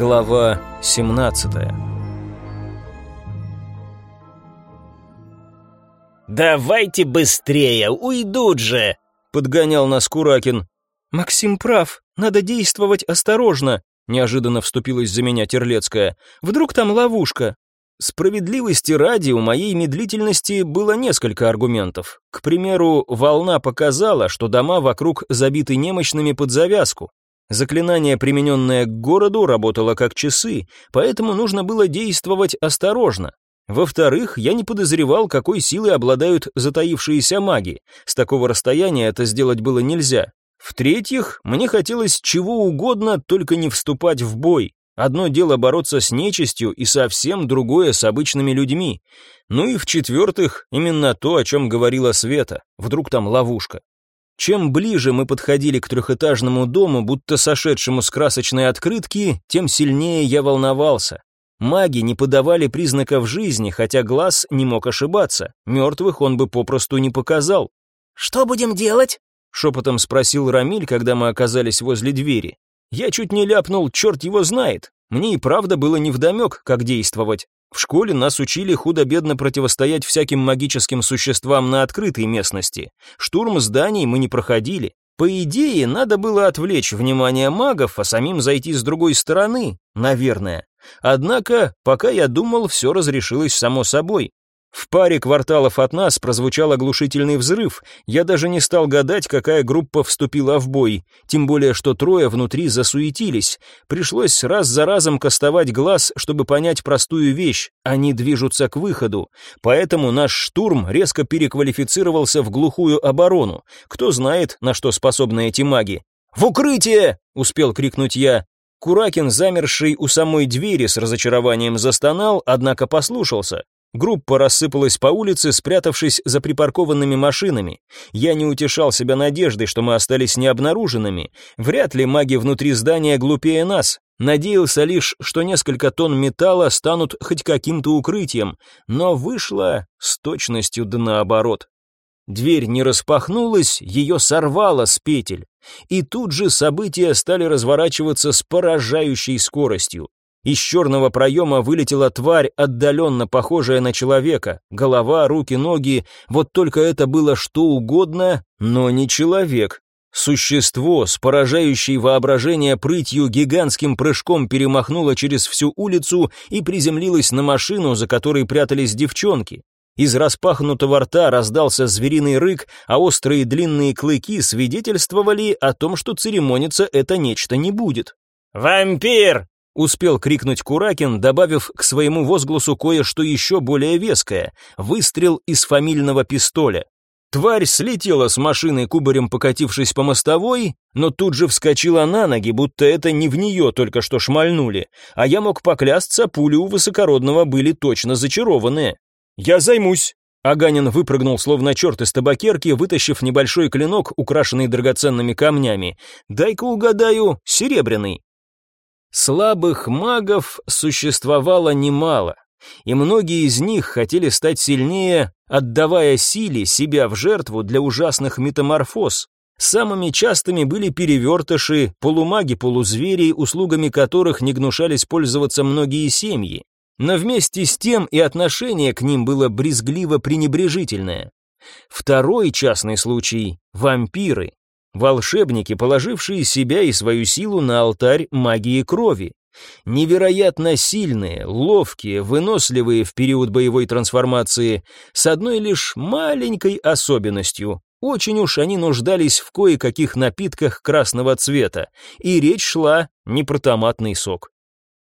Глава 17 «Давайте быстрее, уйдут же!» — подгонял нас Куракин. «Максим прав, надо действовать осторожно», — неожиданно вступилась за меня Терлецкая. «Вдруг там ловушка?» Справедливости ради, у моей медлительности было несколько аргументов. К примеру, волна показала, что дома вокруг забиты немощными под завязку. Заклинание, примененное к городу, работало как часы, поэтому нужно было действовать осторожно. Во-вторых, я не подозревал, какой силой обладают затаившиеся маги. С такого расстояния это сделать было нельзя. В-третьих, мне хотелось чего угодно, только не вступать в бой. Одно дело бороться с нечистью и совсем другое с обычными людьми. Ну и в-четвертых, именно то, о чем говорила Света. Вдруг там ловушка. Чем ближе мы подходили к трехэтажному дому, будто сошедшему с красочной открытки, тем сильнее я волновался. Маги не подавали признаков жизни, хотя глаз не мог ошибаться. Мертвых он бы попросту не показал. «Что будем делать?» — шепотом спросил Рамиль, когда мы оказались возле двери. Я чуть не ляпнул, черт его знает. Мне и правда было невдомек, как действовать. В школе нас учили худо-бедно противостоять всяким магическим существам на открытой местности. Штурм зданий мы не проходили. По идее, надо было отвлечь внимание магов, а самим зайти с другой стороны, наверное. Однако, пока я думал, все разрешилось само собой. В паре кварталов от нас прозвучал оглушительный взрыв. Я даже не стал гадать, какая группа вступила в бой, тем более что трое внутри засуетились. Пришлось раз за разом кастовать глаз, чтобы понять простую вещь. Они движутся к выходу. Поэтому наш штурм резко переквалифицировался в глухую оборону. Кто знает, на что способны эти маги. «В укрытие!» — успел крикнуть я. Куракин, замерший у самой двери, с разочарованием застонал, однако послушался. Группа рассыпалась по улице, спрятавшись за припаркованными машинами. Я не утешал себя надеждой, что мы остались необнаруженными. Вряд ли маги внутри здания глупее нас. Надеялся лишь, что несколько тонн металла станут хоть каким-то укрытием, но вышло с точностью да наоборот. Дверь не распахнулась, ее сорвало с петель. И тут же события стали разворачиваться с поражающей скоростью. Из черного проема вылетела тварь, отдаленно похожая на человека. Голова, руки, ноги. Вот только это было что угодно, но не человек. Существо с поражающей воображение прытью гигантским прыжком перемахнуло через всю улицу и приземлилось на машину, за которой прятались девчонки. Из распахнутого рта раздался звериный рык, а острые длинные клыки свидетельствовали о том, что церемониться это нечто не будет. «Вампир!» Успел крикнуть Куракин, добавив к своему возгласу кое-что еще более веское — выстрел из фамильного пистоля. Тварь слетела с машины, кубарем покатившись по мостовой, но тут же вскочила на ноги, будто это не в нее только что шмальнули, а я мог поклясться, пули у высокородного были точно зачарованные. «Я займусь!» Аганин выпрыгнул, словно черт из табакерки, вытащив небольшой клинок, украшенный драгоценными камнями. «Дай-ка угадаю, серебряный!» Слабых магов существовало немало, и многие из них хотели стать сильнее, отдавая силе себя в жертву для ужасных метаморфоз. Самыми частыми были перевертыши, полумаги-полузвери, услугами которых не гнушались пользоваться многие семьи. Но вместе с тем и отношение к ним было брезгливо-пренебрежительное. Второй частный случай – вампиры. Волшебники, положившие себя и свою силу на алтарь магии крови. Невероятно сильные, ловкие, выносливые в период боевой трансформации, с одной лишь маленькой особенностью. Очень уж они нуждались в кое-каких напитках красного цвета, и речь шла не про томатный сок.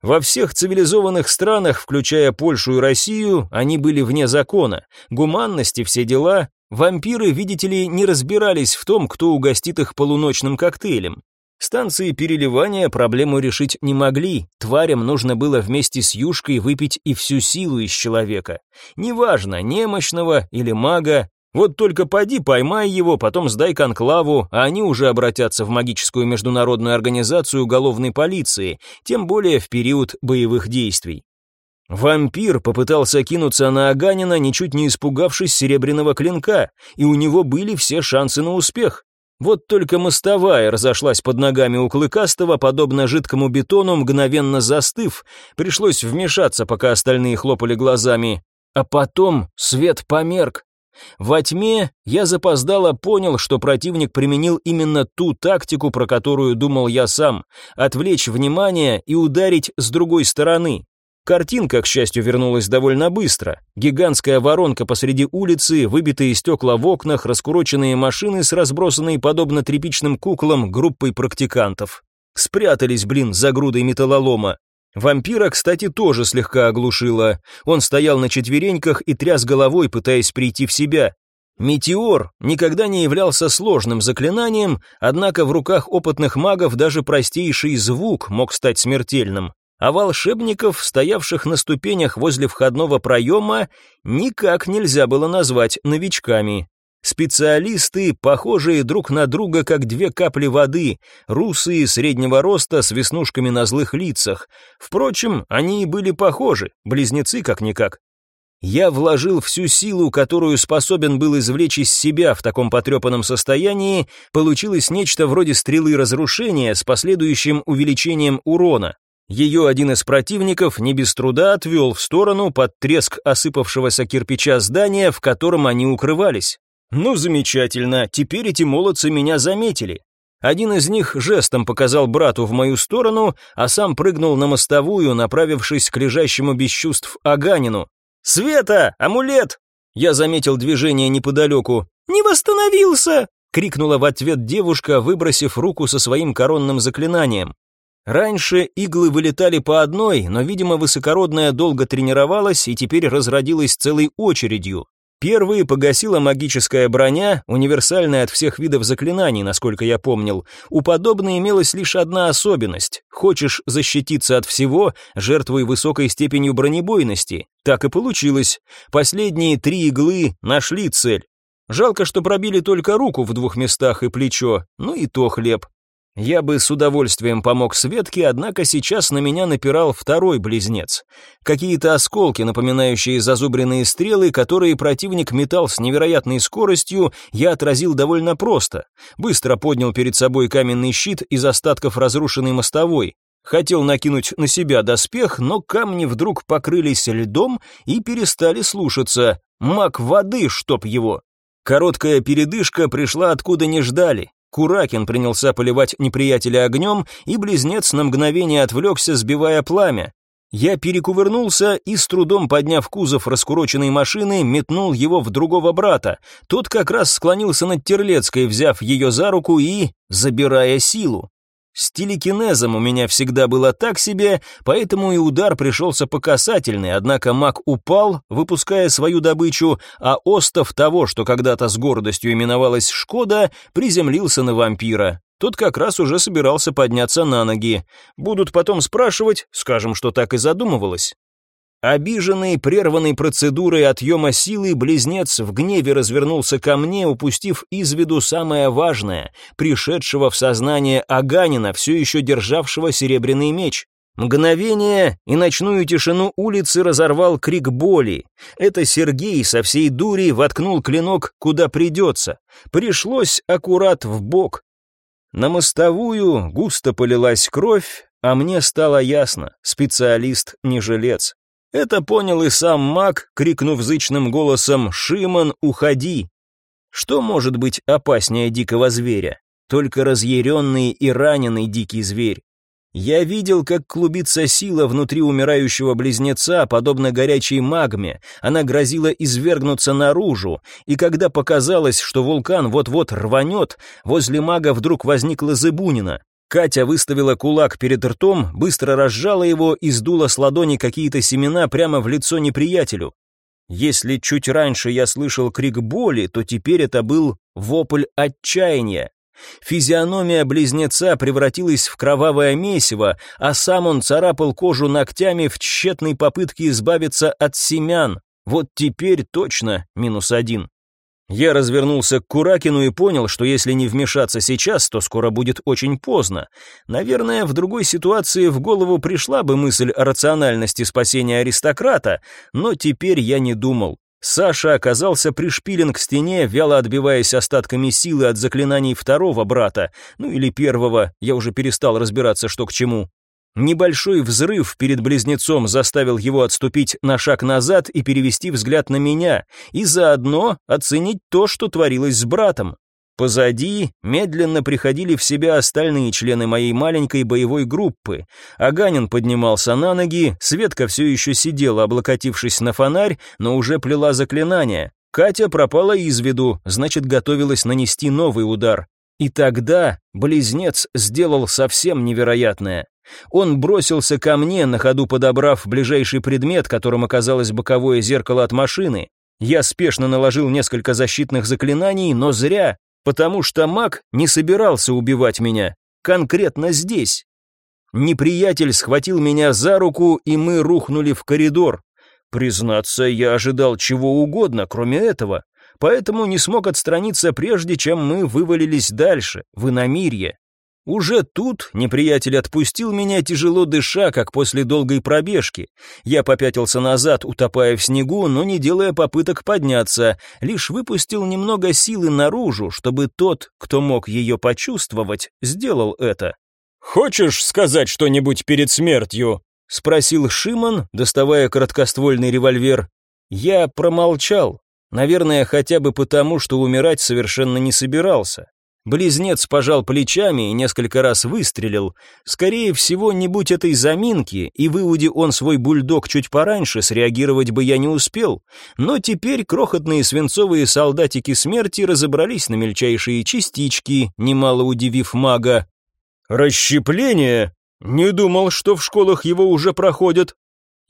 Во всех цивилизованных странах, включая Польшу и Россию, они были вне закона, гуманности все дела, Вампиры, видите ли, не разбирались в том, кто угостит их полуночным коктейлем. Станции переливания проблему решить не могли, тварям нужно было вместе с юшкой выпить и всю силу из человека. Неважно, немощного или мага, вот только поди поймай его, потом сдай конклаву, а они уже обратятся в магическую международную организацию уголовной полиции, тем более в период боевых действий. Вампир попытался кинуться на Аганина, ничуть не испугавшись серебряного клинка, и у него были все шансы на успех. Вот только мостовая разошлась под ногами у Клыкастого, подобно жидкому бетону, мгновенно застыв. Пришлось вмешаться, пока остальные хлопали глазами. А потом свет померк. Во тьме я запоздало понял, что противник применил именно ту тактику, про которую думал я сам — отвлечь внимание и ударить с другой стороны. Картинка, к счастью, вернулась довольно быстро. Гигантская воронка посреди улицы, выбитые стекла в окнах, раскуроченные машины с разбросанной, подобно тряпичным куклам, группой практикантов. Спрятались, блин, за грудой металлолома. Вампира, кстати, тоже слегка оглушило. Он стоял на четвереньках и тряс головой, пытаясь прийти в себя. Метеор никогда не являлся сложным заклинанием, однако в руках опытных магов даже простейший звук мог стать смертельным а волшебников, стоявших на ступенях возле входного проема, никак нельзя было назвать новичками. Специалисты, похожие друг на друга, как две капли воды, русые среднего роста с веснушками на злых лицах. Впрочем, они и были похожи, близнецы как-никак. Я вложил всю силу, которую способен был извлечь из себя в таком потрепанном состоянии, получилось нечто вроде стрелы разрушения с последующим увеличением урона. Ее один из противников не без труда отвел в сторону под треск осыпавшегося кирпича здания, в котором они укрывались. Ну, замечательно, теперь эти молодцы меня заметили. Один из них жестом показал брату в мою сторону, а сам прыгнул на мостовую, направившись к лежащему без чувств Аганину. «Света! Амулет!» Я заметил движение неподалеку. «Не восстановился!» — крикнула в ответ девушка, выбросив руку со своим коронным заклинанием. Раньше иглы вылетали по одной, но, видимо, высокородная долго тренировалась и теперь разродилась целой очередью. Первые погасила магическая броня, универсальная от всех видов заклинаний, насколько я помнил. У подобной имелась лишь одна особенность. Хочешь защититься от всего, жертвуй высокой степенью бронебойности. Так и получилось. Последние три иглы нашли цель. Жалко, что пробили только руку в двух местах и плечо, ну и то хлеб. Я бы с удовольствием помог Светке, однако сейчас на меня напирал второй близнец. Какие-то осколки, напоминающие зазубренные стрелы, которые противник метал с невероятной скоростью, я отразил довольно просто. Быстро поднял перед собой каменный щит из остатков разрушенной мостовой. Хотел накинуть на себя доспех, но камни вдруг покрылись льдом и перестали слушаться. Маг воды, чтоб его. Короткая передышка пришла откуда не ждали. Куракин принялся поливать неприятеля огнем, и близнец на мгновение отвлекся, сбивая пламя. Я перекувырнулся и, с трудом подняв кузов раскуроченной машины, метнул его в другого брата. Тот как раз склонился над Терлецкой, взяв ее за руку и забирая силу. С телекинезом у меня всегда было так себе, поэтому и удар пришелся по касательной, однако маг упал, выпуская свою добычу, а остов того, что когда-то с гордостью именовалась «Шкода», приземлился на вампира. Тот как раз уже собирался подняться на ноги. Будут потом спрашивать, скажем, что так и задумывалось. Обиженный прерванной процедурой отъема силы, близнец в гневе развернулся ко мне, упустив из виду самое важное, пришедшего в сознание Аганина, все еще державшего серебряный меч. Мгновение, и ночную тишину улицы разорвал крик боли. Это Сергей со всей дури воткнул клинок куда придется. Пришлось аккурат в бок. На мостовую густо полилась кровь, а мне стало ясно, специалист не жилец. Это понял и сам маг, крикнув зычным голосом «Шиман, уходи!». Что может быть опаснее дикого зверя? Только разъяренный и раненый дикий зверь. Я видел, как клубится сила внутри умирающего близнеца, подобно горячей магме. Она грозила извергнуться наружу, и когда показалось, что вулкан вот-вот рванет, возле мага вдруг возникла Зыбунина. Катя выставила кулак перед ртом, быстро разжала его и сдула с ладони какие-то семена прямо в лицо неприятелю. Если чуть раньше я слышал крик боли, то теперь это был вопль отчаяния. Физиономия близнеца превратилась в кровавое месиво, а сам он царапал кожу ногтями в тщетной попытке избавиться от семян. Вот теперь точно минус один. Я развернулся к Куракину и понял, что если не вмешаться сейчас, то скоро будет очень поздно. Наверное, в другой ситуации в голову пришла бы мысль о рациональности спасения аристократа, но теперь я не думал. Саша оказался пришпилен к стене, вяло отбиваясь остатками силы от заклинаний второго брата, ну или первого, я уже перестал разбираться, что к чему. Небольшой взрыв перед близнецом заставил его отступить на шаг назад и перевести взгляд на меня, и заодно оценить то, что творилось с братом. Позади медленно приходили в себя остальные члены моей маленькой боевой группы. Аганин поднимался на ноги, Светка все еще сидела, облокотившись на фонарь, но уже плела заклинание. Катя пропала из виду, значит, готовилась нанести новый удар. И тогда близнец сделал совсем невероятное. Он бросился ко мне, на ходу подобрав ближайший предмет, которым оказалось боковое зеркало от машины. Я спешно наложил несколько защитных заклинаний, но зря потому что маг не собирался убивать меня, конкретно здесь. Неприятель схватил меня за руку, и мы рухнули в коридор. Признаться, я ожидал чего угодно, кроме этого, поэтому не смог отстраниться прежде, чем мы вывалились дальше, в иномирье. Уже тут неприятель отпустил меня, тяжело дыша, как после долгой пробежки. Я попятился назад, утопая в снегу, но не делая попыток подняться, лишь выпустил немного силы наружу, чтобы тот, кто мог ее почувствовать, сделал это. «Хочешь сказать что-нибудь перед смертью?» — спросил Шиман, доставая короткоствольный револьвер. Я промолчал, наверное, хотя бы потому, что умирать совершенно не собирался. Близнец пожал плечами и несколько раз выстрелил. Скорее всего, не будь этой заминки, и выуди он свой бульдог чуть пораньше, среагировать бы я не успел. Но теперь крохотные свинцовые солдатики смерти разобрались на мельчайшие частички, немало удивив мага. «Расщепление? Не думал, что в школах его уже проходят»,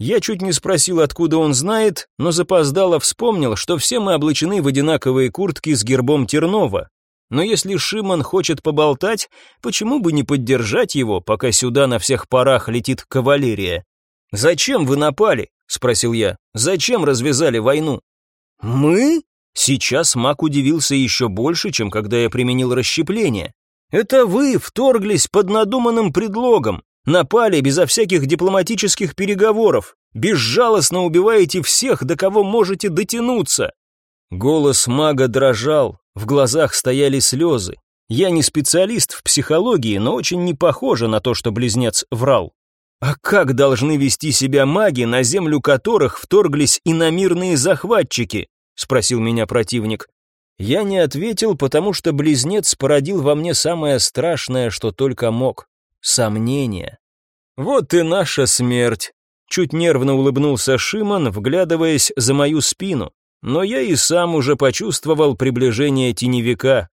я чуть не спросил, откуда он знает, но запоздало вспомнил, что все мы облачены в одинаковые куртки с гербом Тернова. Но если Шиман хочет поболтать, почему бы не поддержать его, пока сюда на всех парах летит кавалерия? «Зачем вы напали?» — спросил я. «Зачем развязали войну?» «Мы?» Сейчас маг удивился еще больше, чем когда я применил расщепление. «Это вы вторглись под надуманным предлогом, напали безо всяких дипломатических переговоров, безжалостно убиваете всех, до кого можете дотянуться». Голос мага дрожал, в глазах стояли слезы. Я не специалист в психологии, но очень не похоже на то, что близнец врал. А как должны вести себя маги, на землю которых вторглись иномирные захватчики? спросил меня противник. Я не ответил, потому что близнец породил во мне самое страшное, что только мог сомнение. Вот и наша смерть. Чуть нервно улыбнулся Шиман, вглядываясь за мою спину. Но я и сам уже почувствовал приближение теневика.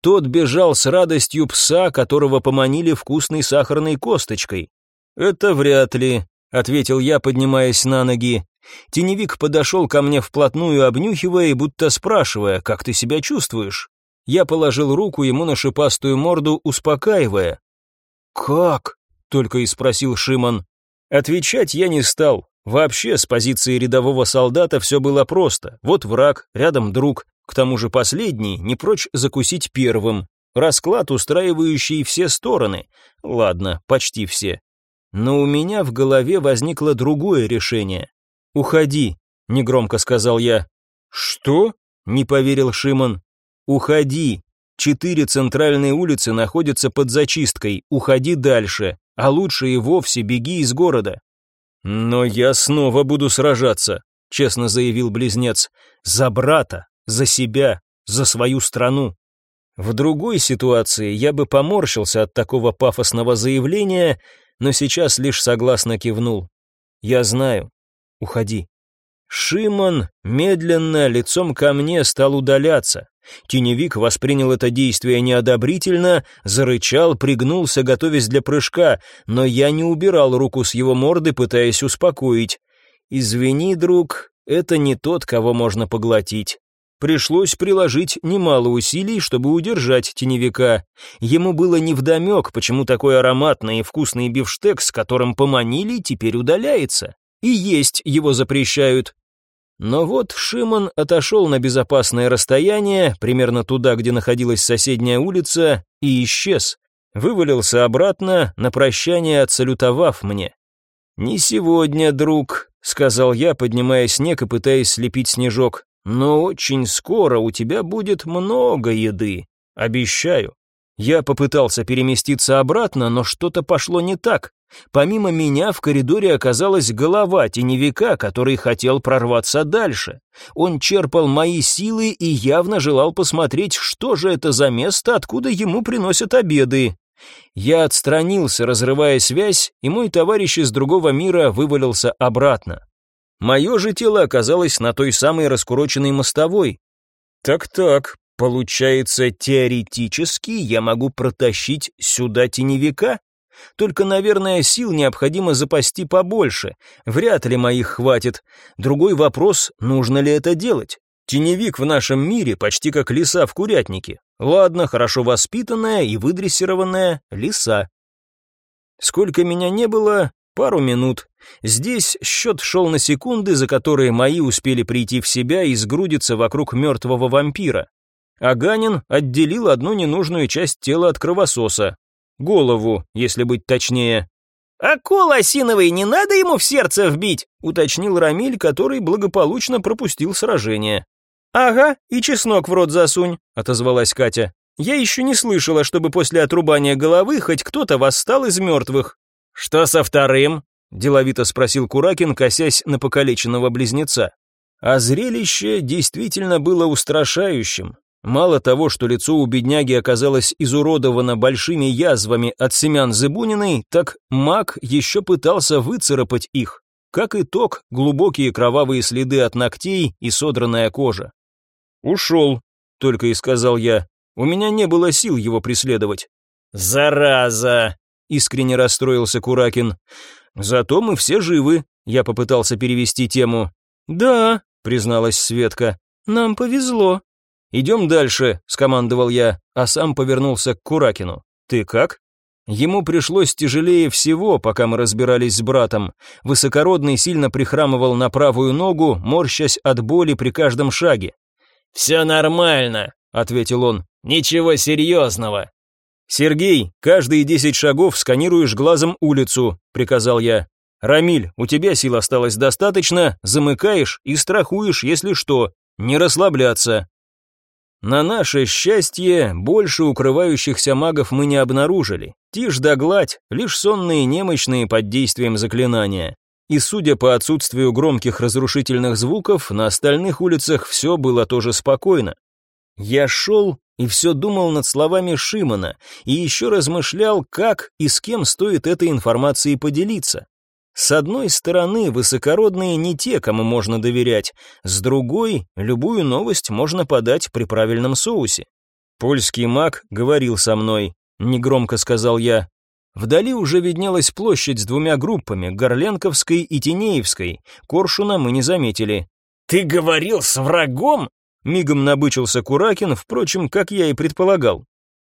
Тот бежал с радостью пса, которого поманили вкусной сахарной косточкой. «Это вряд ли», — ответил я, поднимаясь на ноги. Теневик подошел ко мне вплотную, обнюхивая и будто спрашивая, «Как ты себя чувствуешь?» Я положил руку ему на шипастую морду, успокаивая. «Как?» — только и спросил Шиман. Отвечать я не стал. Вообще, с позиции рядового солдата все было просто. Вот враг, рядом друг, к тому же последний не прочь закусить первым. Расклад, устраивающий все стороны. Ладно, почти все. Но у меня в голове возникло другое решение. «Уходи», — негромко сказал я. «Что?» — не поверил Шимон. «Уходи. Четыре центральные улицы находятся под зачисткой. Уходи дальше. А лучше и вовсе беги из города. «Но я снова буду сражаться», — честно заявил близнец. «За брата, за себя, за свою страну». В другой ситуации я бы поморщился от такого пафосного заявления, но сейчас лишь согласно кивнул. «Я знаю. Уходи». Шимон медленно лицом ко мне стал удаляться. Теневик воспринял это действие неодобрительно, зарычал, пригнулся, готовясь для прыжка, но я не убирал руку с его морды, пытаясь успокоить. «Извини, друг, это не тот, кого можно поглотить». Пришлось приложить немало усилий, чтобы удержать теневика. Ему было невдомек, почему такой ароматный и вкусный бифштекс, которым поманили, теперь удаляется. И есть его запрещают, но вот Шимон отошел на безопасное расстояние, примерно туда, где находилась соседняя улица, и исчез. Вывалился обратно, на прощание отсалютовав мне. «Не сегодня, друг», — сказал я, поднимая снег и пытаясь слепить снежок. «Но очень скоро у тебя будет много еды. Обещаю». Я попытался переместиться обратно, но что-то пошло не так. Помимо меня в коридоре оказалась голова теневика, который хотел прорваться дальше. Он черпал мои силы и явно желал посмотреть, что же это за место, откуда ему приносят обеды. Я отстранился, разрывая связь, и мой товарищ из другого мира вывалился обратно. Мое же тело оказалось на той самой раскуроченной мостовой. Так-так, получается, теоретически я могу протащить сюда теневика? Только, наверное, сил необходимо запасти побольше. Вряд ли моих хватит. Другой вопрос, нужно ли это делать? Теневик в нашем мире почти как лиса в курятнике. Ладно, хорошо воспитанная и выдрессированная лиса. Сколько меня не было, пару минут. Здесь счет шел на секунды, за которые мои успели прийти в себя и сгрудиться вокруг мертвого вампира. Аганин отделил одну ненужную часть тела от кровососа. Голову, если быть точнее. «А кол осиновый не надо ему в сердце вбить?» уточнил Рамиль, который благополучно пропустил сражение. «Ага, и чеснок в рот засунь», — отозвалась Катя. «Я еще не слышала, чтобы после отрубания головы хоть кто-то восстал из мертвых». «Что со вторым?» — деловито спросил Куракин, косясь на покалеченного близнеца. А зрелище действительно было устрашающим. Мало того, что лицо у бедняги оказалось изуродовано большими язвами от семян Зыбуниной, так маг еще пытался выцарапать их. Как итог, глубокие кровавые следы от ногтей и содранная кожа. «Ушел», — только и сказал я. У меня не было сил его преследовать. «Зараза!» — искренне расстроился Куракин. «Зато мы все живы», — я попытался перевести тему. «Да», — призналась Светка, — «нам повезло». «Идем дальше», — скомандовал я, а сам повернулся к Куракину. «Ты как?» Ему пришлось тяжелее всего, пока мы разбирались с братом. Высокородный сильно прихрамывал на правую ногу, морщась от боли при каждом шаге. «Все нормально», — ответил он. «Ничего серьезного». «Сергей, каждые десять шагов сканируешь глазом улицу», — приказал я. «Рамиль, у тебя сил осталось достаточно, замыкаешь и страхуешь, если что. Не расслабляться». На наше счастье, больше укрывающихся магов мы не обнаружили. Тишь да гладь, лишь сонные немощные под действием заклинания. И судя по отсутствию громких разрушительных звуков, на остальных улицах все было тоже спокойно. Я шел и все думал над словами Шимона, и еще размышлял, как и с кем стоит этой информацией поделиться. С одной стороны, высокородные не те, кому можно доверять, с другой, любую новость можно подать при правильном соусе. Польский маг говорил со мной, негромко сказал я. Вдали уже виднелась площадь с двумя группами, Горленковской и Тинеевской. Коршуна мы не заметили. «Ты говорил с врагом?» Мигом набычился Куракин, впрочем, как я и предполагал.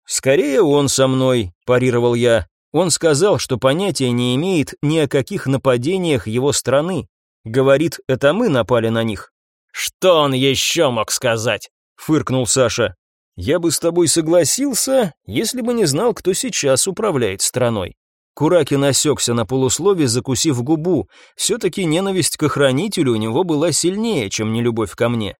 «Скорее он со мной», – парировал я. Он сказал, что понятия не имеет ни о каких нападениях его страны. Говорит, это мы напали на них. «Что он еще мог сказать?» – фыркнул Саша. «Я бы с тобой согласился, если бы не знал, кто сейчас управляет страной». Куракин осекся на полуслове, закусив губу. Все-таки ненависть к охранителю у него была сильнее, чем нелюбовь ко мне.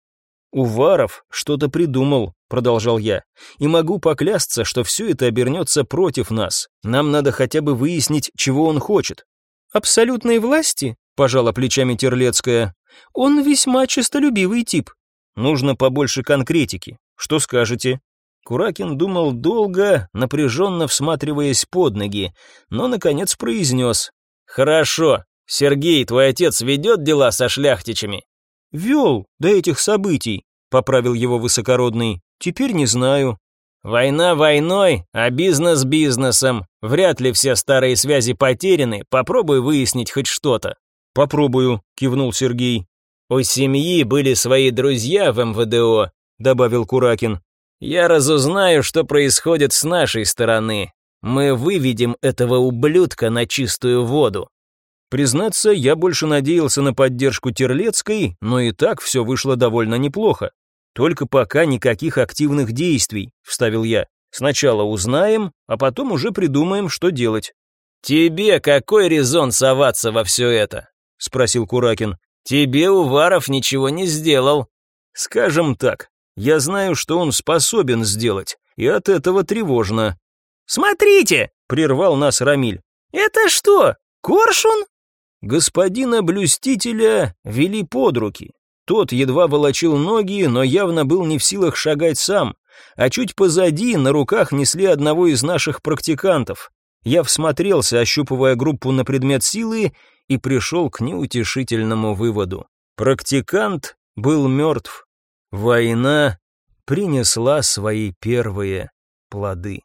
«Уваров что-то придумал», — продолжал я, «и могу поклясться, что все это обернется против нас. Нам надо хотя бы выяснить, чего он хочет». «Абсолютной власти?» — пожала плечами Терлецкая. «Он весьма честолюбивый тип». «Нужно побольше конкретики. Что скажете?» Куракин думал долго, напряженно всматриваясь под ноги, но, наконец, произнес. «Хорошо. Сергей, твой отец ведет дела со шляхтичами?» «Вел до этих событий», — поправил его высокородный. «Теперь не знаю». «Война войной, а бизнес бизнесом. Вряд ли все старые связи потеряны, попробуй выяснить хоть что-то». «Попробую», — кивнул Сергей. «У семьи были свои друзья в МВДО», — добавил Куракин. «Я разузнаю, что происходит с нашей стороны. Мы выведем этого ублюдка на чистую воду». Признаться, я больше надеялся на поддержку Терлецкой, но и так все вышло довольно неплохо. Только пока никаких активных действий, вставил я. Сначала узнаем, а потом уже придумаем, что делать. «Тебе какой резон соваться во все это?» — спросил Куракин. «Тебе Уваров ничего не сделал». «Скажем так, я знаю, что он способен сделать, и от этого тревожно». «Смотрите!» — прервал нас Рамиль. «Это что, коршун?» Господина блюстителя вели под руки. Тот едва волочил ноги, но явно был не в силах шагать сам, а чуть позади на руках несли одного из наших практикантов. Я всмотрелся, ощупывая группу на предмет силы, и пришел к неутешительному выводу. Практикант был мертв. Война принесла свои первые плоды.